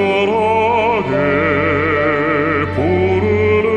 간절하게 부르는